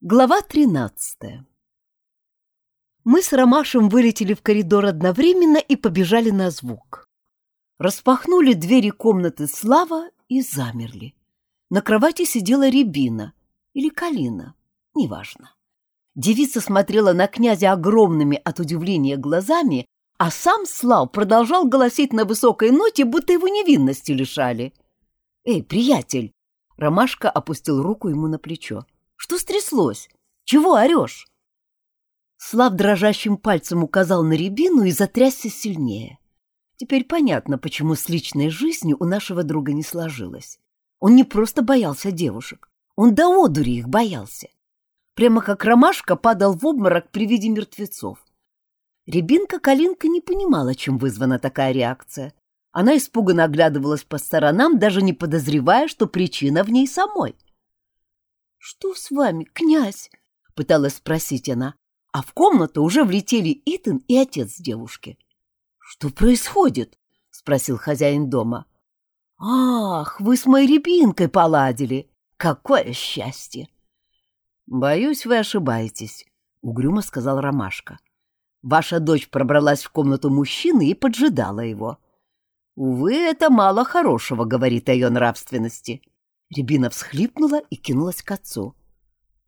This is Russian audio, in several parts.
Глава 13 Мы с Ромашем вылетели в коридор одновременно и побежали на звук. Распахнули двери комнаты Слава и замерли. На кровати сидела Рябина или Калина, неважно. Девица смотрела на князя огромными от удивления глазами, а сам Слав продолжал голосить на высокой ноте, будто его невинности лишали. «Эй, приятель!» Ромашка опустил руку ему на плечо. Что стряслось? Чего орешь?» Слав дрожащим пальцем указал на рябину и затрясся сильнее. Теперь понятно, почему с личной жизнью у нашего друга не сложилось. Он не просто боялся девушек, он до одури их боялся. Прямо как ромашка падал в обморок при виде мертвецов. Рябинка-калинка не понимала, чем вызвана такая реакция. Она испуганно оглядывалась по сторонам, даже не подозревая, что причина в ней самой — «Что с вами, князь?» — пыталась спросить она, а в комнату уже влетели Итан и отец девушки. «Что происходит?» — спросил хозяин дома. «Ах, вы с моей рябинкой поладили! Какое счастье!» «Боюсь, вы ошибаетесь», — угрюмо сказал Ромашка. «Ваша дочь пробралась в комнату мужчины и поджидала его. Увы, это мало хорошего, — говорит о ее нравственности. Рябина всхлипнула и кинулась к отцу.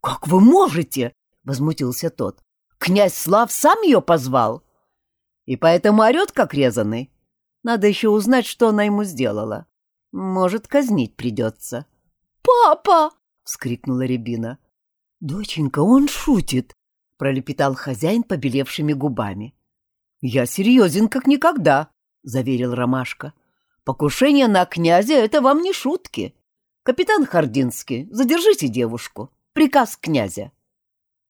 «Как вы можете?» — возмутился тот. «Князь Слав сам ее позвал!» «И поэтому орет, как резанный. Надо еще узнать, что она ему сделала. Может, казнить придется». «Папа!» — вскрикнула Рябина. «Доченька, он шутит!» — пролепетал хозяин побелевшими губами. «Я серьезен, как никогда!» — заверил Ромашка. «Покушение на князя — это вам не шутки!» «Капитан Хардинский, задержите девушку. Приказ князя».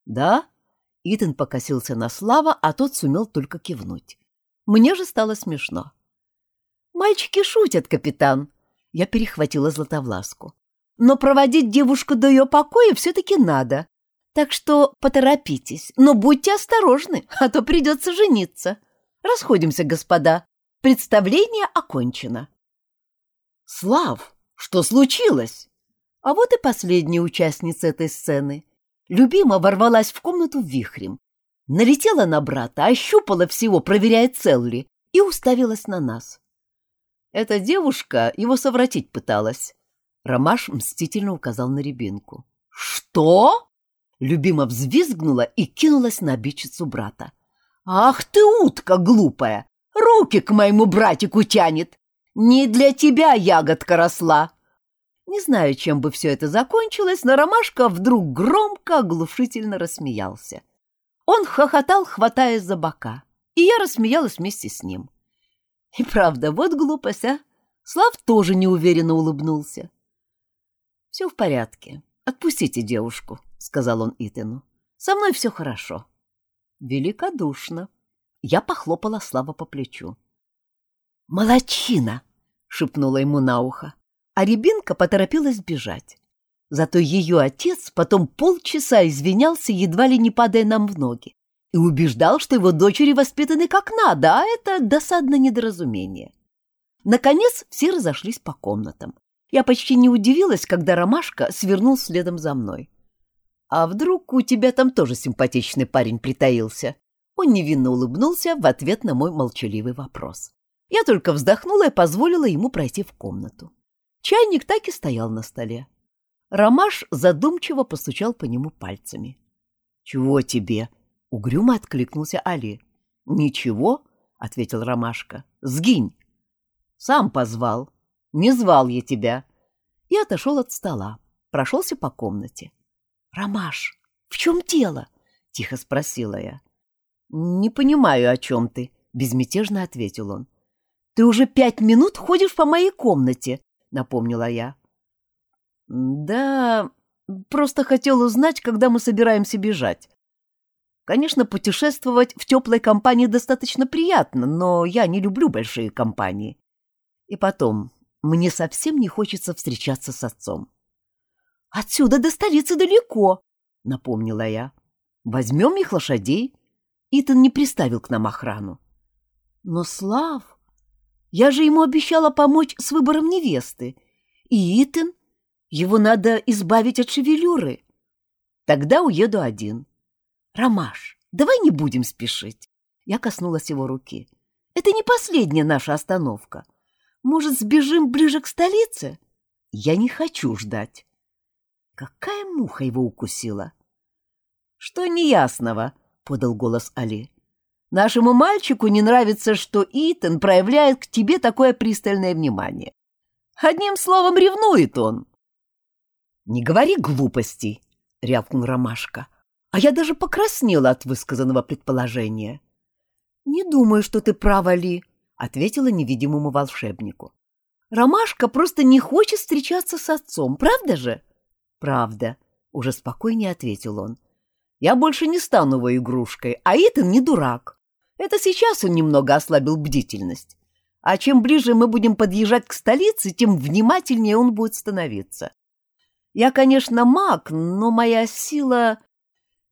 «Да?» Итан покосился на Слава, а тот сумел только кивнуть. Мне же стало смешно. «Мальчики шутят, капитан!» Я перехватила Златовласку. «Но проводить девушку до ее покоя все-таки надо. Так что поторопитесь, но будьте осторожны, а то придется жениться. Расходимся, господа. Представление окончено». «Слав!» Что случилось? А вот и последняя участница этой сцены. Любима ворвалась в комнату вихрем. Налетела на брата, ощупала всего, проверяя, цел ли, и уставилась на нас. Эта девушка его совратить пыталась. Ромаш мстительно указал на рябинку. «Что?» Любима взвизгнула и кинулась на обидчицу брата. «Ах ты, утка глупая! Руки к моему братику тянет! Не для тебя ягодка росла. Не знаю, чем бы все это закончилось, но Ромашка вдруг громко, оглушительно рассмеялся. Он хохотал, хватаясь за бока, и я рассмеялась вместе с ним. И правда, вот глупость, а? Слав тоже неуверенно улыбнулся. «Все в порядке. Отпустите девушку», — сказал он Итану. «Со мной все хорошо». «Великодушно». Я похлопала Слава по плечу. «Молодчина!» — шепнула ему на ухо, а Рябинка поторопилась бежать. Зато ее отец потом полчаса извинялся, едва ли не падая нам в ноги, и убеждал, что его дочери воспитаны как надо, а это досадное недоразумение. Наконец все разошлись по комнатам. Я почти не удивилась, когда Ромашка свернул следом за мной. «А вдруг у тебя там тоже симпатичный парень притаился?» Он невинно улыбнулся в ответ на мой молчаливый вопрос. Я только вздохнула и позволила ему пройти в комнату. Чайник так и стоял на столе. Ромаш задумчиво постучал по нему пальцами. — Чего тебе? — угрюмо откликнулся Али. — Ничего, — ответил Ромашка. — Сгинь. — Сам позвал. Не звал я тебя. И отошел от стола. Прошелся по комнате. — Ромаш, в чем дело? — тихо спросила я. — Не понимаю, о чем ты, — безмятежно ответил он. Ты уже пять минут ходишь по моей комнате, напомнила я. Да, просто хотел узнать, когда мы собираемся бежать. Конечно, путешествовать в теплой компании достаточно приятно, но я не люблю большие компании. И потом, мне совсем не хочется встречаться с отцом. «Отсюда до столицы далеко», — напомнила я. «Возьмем их лошадей». Итан не приставил к нам охрану. «Но, Слав, я же ему обещала помочь с выбором невесты. И Итан, его надо избавить от шевелюры. Тогда уеду один. Ромаш, давай не будем спешить. Я коснулась его руки. Это не последняя наша остановка. Может, сбежим ближе к столице? Я не хочу ждать. Какая муха его укусила? Что неясного, подал голос Али. Нашему мальчику не нравится, что Итан проявляет к тебе такое пристальное внимание. Одним словом, ревнует он. Не говори глупостей, рявкнул Ромашка. А я даже покраснела от высказанного предположения. Не думаю, что ты права, Ли, ответила невидимому волшебнику. Ромашка просто не хочет встречаться с отцом, правда же? Правда, уже спокойнее ответил он. Я больше не стану его игрушкой, а Итан не дурак. Это сейчас он немного ослабил бдительность. А чем ближе мы будем подъезжать к столице, тем внимательнее он будет становиться. Я, конечно, маг, но моя сила...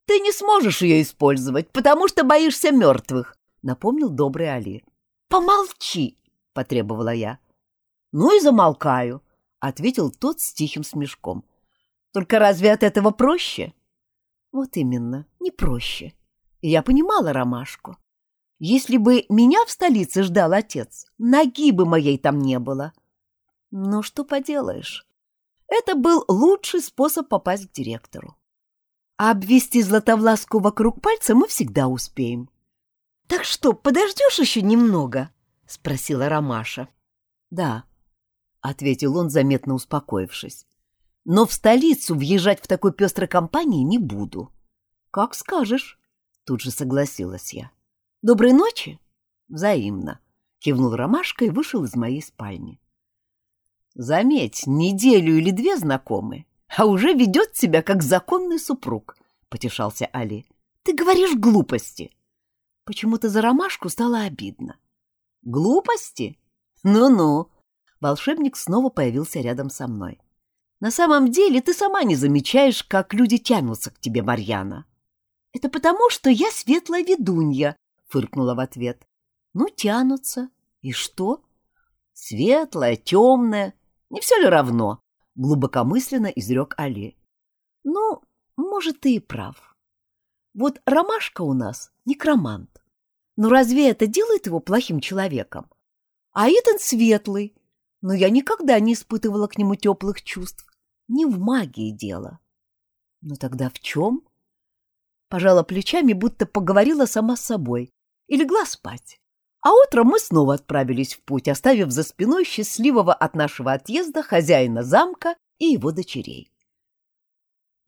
Ты не сможешь ее использовать, потому что боишься мертвых, — напомнил добрый Али. Помолчи, — потребовала я. Ну и замолкаю, — ответил тот с тихим смешком. Только разве от этого проще? Вот именно, не проще. Я понимала ромашку. Если бы меня в столице ждал отец, ноги бы моей там не было. Но что поделаешь, это был лучший способ попасть к директору. А обвести Златовласку вокруг пальца мы всегда успеем. — Так что, подождешь еще немного? — спросила Ромаша. — Да, — ответил он, заметно успокоившись. — Но в столицу въезжать в такой пестрой компании не буду. — Как скажешь, — тут же согласилась я. — Доброй ночи. Взаимно. Кивнул Ромашка и вышел из моей спальни. Заметь, неделю или две знакомы, а уже ведет себя как законный супруг, потешался Али. Ты говоришь глупости. Почему-то за Ромашку стало обидно. Глупости? Ну-ну. Волшебник снова появился рядом со мной. На самом деле ты сама не замечаешь, как люди тянутся к тебе, Марьяна. Это потому, что я светлая ведунья, фыркнула в ответ. Ну, тянутся. И что? Светлое, темное. Не все ли равно? Глубокомысленно изрек Али. Ну, может, ты и прав. Вот Ромашка у нас некромант. Но разве это делает его плохим человеком? А Итан светлый, но я никогда не испытывала к нему теплых чувств. Не в магии дело. Но тогда в чем? Пожала плечами, будто поговорила сама с собой, и легла спать. А утром мы снова отправились в путь, оставив за спиной счастливого от нашего отъезда хозяина замка и его дочерей.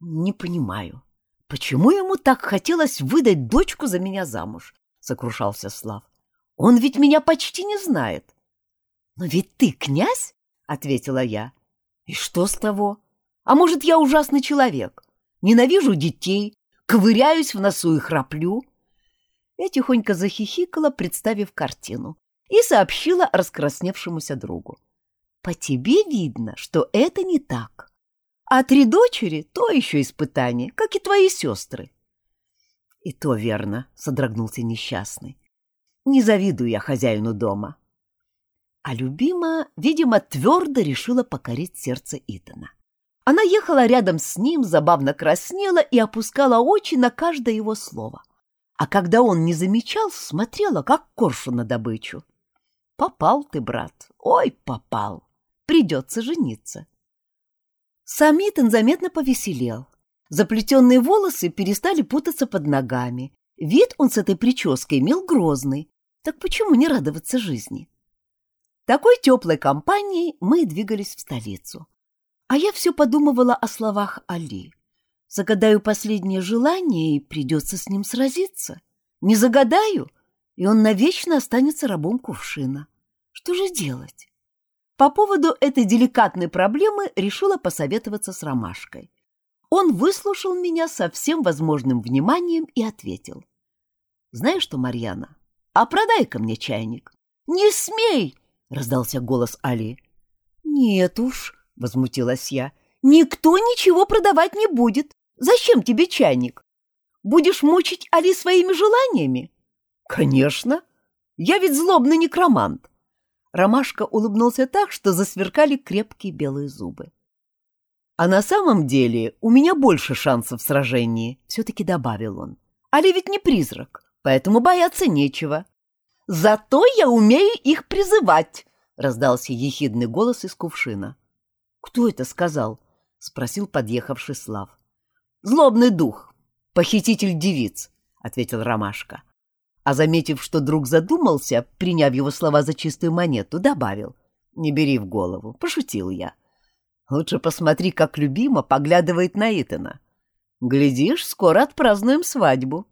«Не понимаю, почему ему так хотелось выдать дочку за меня замуж?» — сокрушался Слав. «Он ведь меня почти не знает». «Но ведь ты князь?» — ответила я. «И что с того? А может, я ужасный человек? Ненавижу детей, ковыряюсь в носу и храплю?» Я тихонько захихикала, представив картину, и сообщила раскрасневшемуся другу. «По тебе видно, что это не так. А три дочери — то еще испытание, как и твои сестры». «И то верно», — содрогнулся несчастный. «Не завидую я хозяину дома». А любима, видимо, твердо решила покорить сердце Итана. Она ехала рядом с ним, забавно краснела и опускала очи на каждое его слово — а когда он не замечал, смотрела, как коршу на добычу. Попал ты, брат, ой, попал. Придется жениться. Сам Итан заметно повеселел. Заплетенные волосы перестали путаться под ногами. Вид он с этой прической имел грозный. Так почему не радоваться жизни? Такой теплой компанией мы двигались в столицу. А я все подумывала о словах Али. Загадаю последнее желание, и придется с ним сразиться. Не загадаю, и он навечно останется рабом кувшина. Что же делать? По поводу этой деликатной проблемы решила посоветоваться с Ромашкой. Он выслушал меня со всем возможным вниманием и ответил. «Знаешь что, Марьяна, а продай-ка мне чайник». «Не смей!» — раздался голос Али. «Нет уж», — возмутилась я, — «никто ничего продавать не будет. Зачем тебе чайник? Будешь мучить Али своими желаниями? Конечно. Я ведь злобный некромант. Ромашка улыбнулся так, что засверкали крепкие белые зубы. А на самом деле у меня больше шансов в сражении, все-таки добавил он. Али ведь не призрак, поэтому бояться нечего. Зато я умею их призывать, раздался ехидный голос из кувшина. Кто это сказал? спросил подъехавший Слав. Злобный дух, похититель девиц, ответил Ромашка. А заметив, что друг задумался, приняв его слова за чистую монету, добавил. «Не бери в голову, пошутил я. Лучше посмотри, как любимо поглядывает на Итана. Глядишь, скоро отпразднуем свадьбу».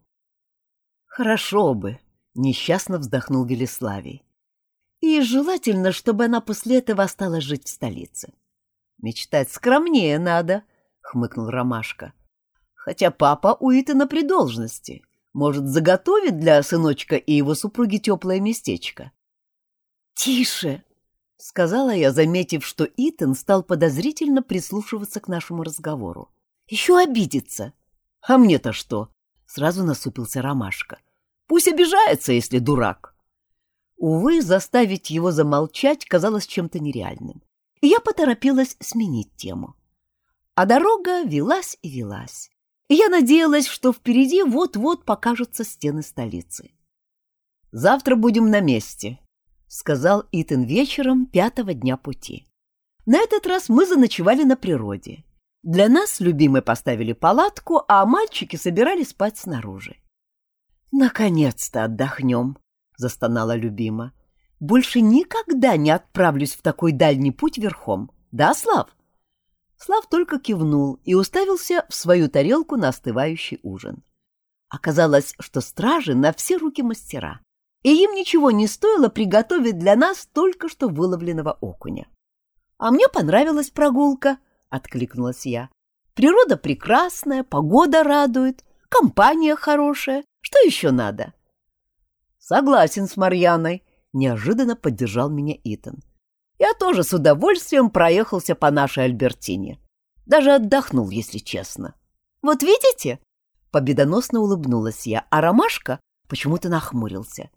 «Хорошо бы», — несчастно вздохнул Велиславий. «И желательно, чтобы она после этого осталась жить в столице». «Мечтать скромнее надо», — хмыкнул Ромашка. «Хотя папа у Итана при должности. Может, заготовит для сыночка и его супруги теплое местечко?» «Тише!» — сказала я, заметив, что Итан стал подозрительно прислушиваться к нашему разговору. «Еще обидится!» «А мне-то что?» — сразу насупился Ромашка. «Пусть обижается, если дурак!» Увы, заставить его замолчать казалось чем-то нереальным, и я поторопилась сменить тему. А дорога велась и велась я надеялась, что впереди вот-вот покажутся стены столицы. «Завтра будем на месте», — сказал Итан вечером пятого дня пути. На этот раз мы заночевали на природе. Для нас любимые поставили палатку, а мальчики собирались спать снаружи. «Наконец-то отдохнем», — застонала любима. «Больше никогда не отправлюсь в такой дальний путь верхом. Да, Слав?» Слав только кивнул и уставился в свою тарелку на остывающий ужин. Оказалось, что стражи на все руки мастера, и им ничего не стоило приготовить для нас только что выловленного окуня. «А мне понравилась прогулка», — откликнулась я. «Природа прекрасная, погода радует, компания хорошая. Что еще надо?» «Согласен с Марьяной», — неожиданно поддержал меня Итан. Я тоже с удовольствием проехался по нашей Альбертине. Даже отдохнул, если честно. Вот видите? Победоносно улыбнулась я, а Ромашка почему-то нахмурился.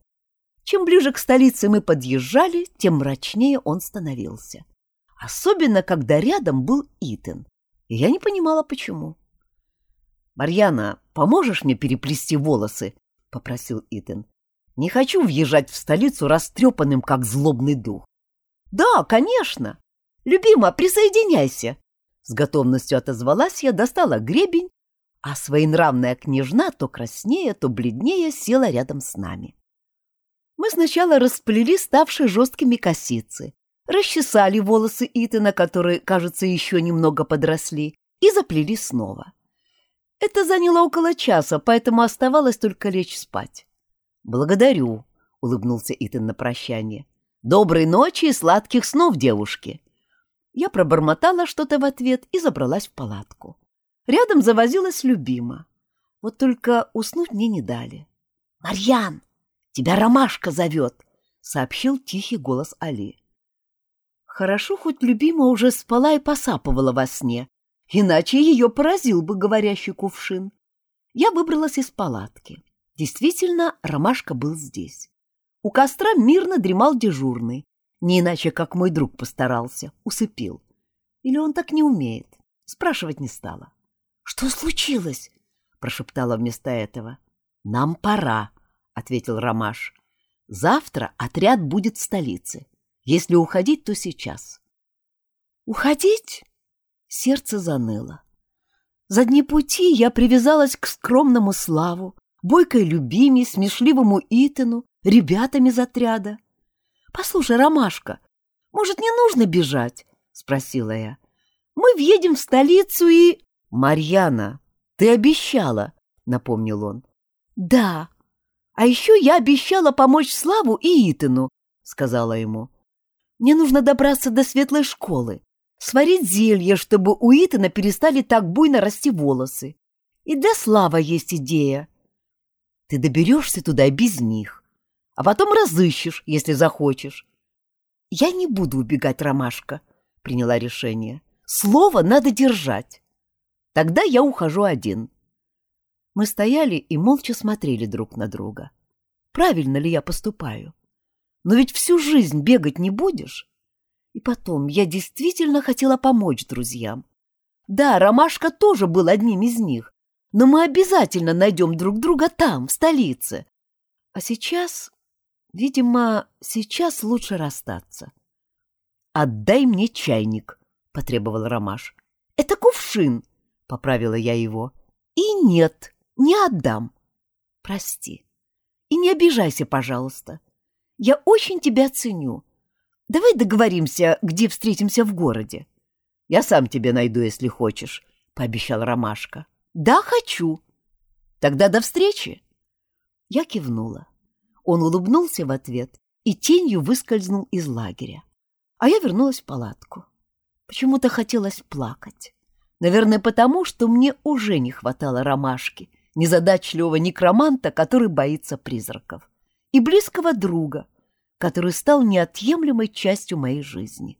Чем ближе к столице мы подъезжали, тем мрачнее он становился. Особенно, когда рядом был Итан. И я не понимала, почему. «Марьяна, поможешь мне переплести волосы?» — попросил Итан. «Не хочу въезжать в столицу растрепанным, как злобный дух. «Да, конечно! Любима, присоединяйся!» С готовностью отозвалась я, достала гребень, а своенравная княжна то краснее, то бледнее села рядом с нами. Мы сначала расплели ставшие жесткими косицы, расчесали волосы Итана, которые, кажется, еще немного подросли, и заплели снова. Это заняло около часа, поэтому оставалось только лечь спать. «Благодарю», — улыбнулся Итан на прощание. Доброй ночи и сладких снов, девушки!» Я пробормотала что-то в ответ и забралась в палатку. Рядом завозилась любима. Вот только уснуть мне не дали. «Марьян, тебя ромашка зовет!» — сообщил тихий голос Али. Хорошо, хоть любима уже спала и посапывала во сне, иначе ее поразил бы говорящий кувшин. Я выбралась из палатки. Действительно, ромашка был здесь. У костра мирно дремал дежурный, не иначе, как мой друг постарался, усыпил. Или он так не умеет? Спрашивать не стала. — Что случилось? — прошептала вместо этого. — Нам пора, — ответил Ромаш. — Завтра отряд будет в столице. Если уходить, то сейчас. — Уходить? Сердце заныло. За дни пути я привязалась к скромному Славу, бойкой Любиме, смешливому Итану, ребятами из отряда. «Послушай, Ромашка, может, не нужно бежать?» — спросила я. «Мы въедем в столицу и...» «Марьяна, ты обещала!» — напомнил он. «Да, а еще я обещала помочь Славу и Итану», — сказала ему. «Мне нужно добраться до светлой школы, сварить зелье, чтобы у Итана перестали так буйно расти волосы. И для Слава есть идея. Ты доберешься туда без них а потом разыщешь, если захочешь. Я не буду убегать, Ромашка, приняла решение. Слово надо держать. Тогда я ухожу один. Мы стояли и молча смотрели друг на друга. Правильно ли я поступаю? Но ведь всю жизнь бегать не будешь. И потом, я действительно хотела помочь друзьям. Да, Ромашка тоже был одним из них, но мы обязательно найдем друг друга там, в столице. А сейчас, видимо, сейчас лучше расстаться. «Отдай мне чайник», — потребовал Ромаш. «Это кувшин», — поправила я его. «И нет, не отдам. Прости. И не обижайся, пожалуйста. Я очень тебя ценю. Давай договоримся, где встретимся в городе. Я сам тебе найду, если хочешь, — пообещал Ромашка. Да, хочу. Тогда до встречи. Я кивнула. Он улыбнулся в ответ и тенью выскользнул из лагеря. А я вернулась в палатку. Почему-то хотелось плакать. Наверное, потому, что мне уже не хватало ромашки, незадачливого некроманта, который боится призраков, и близкого друга, который стал неотъемлемой частью моей жизни.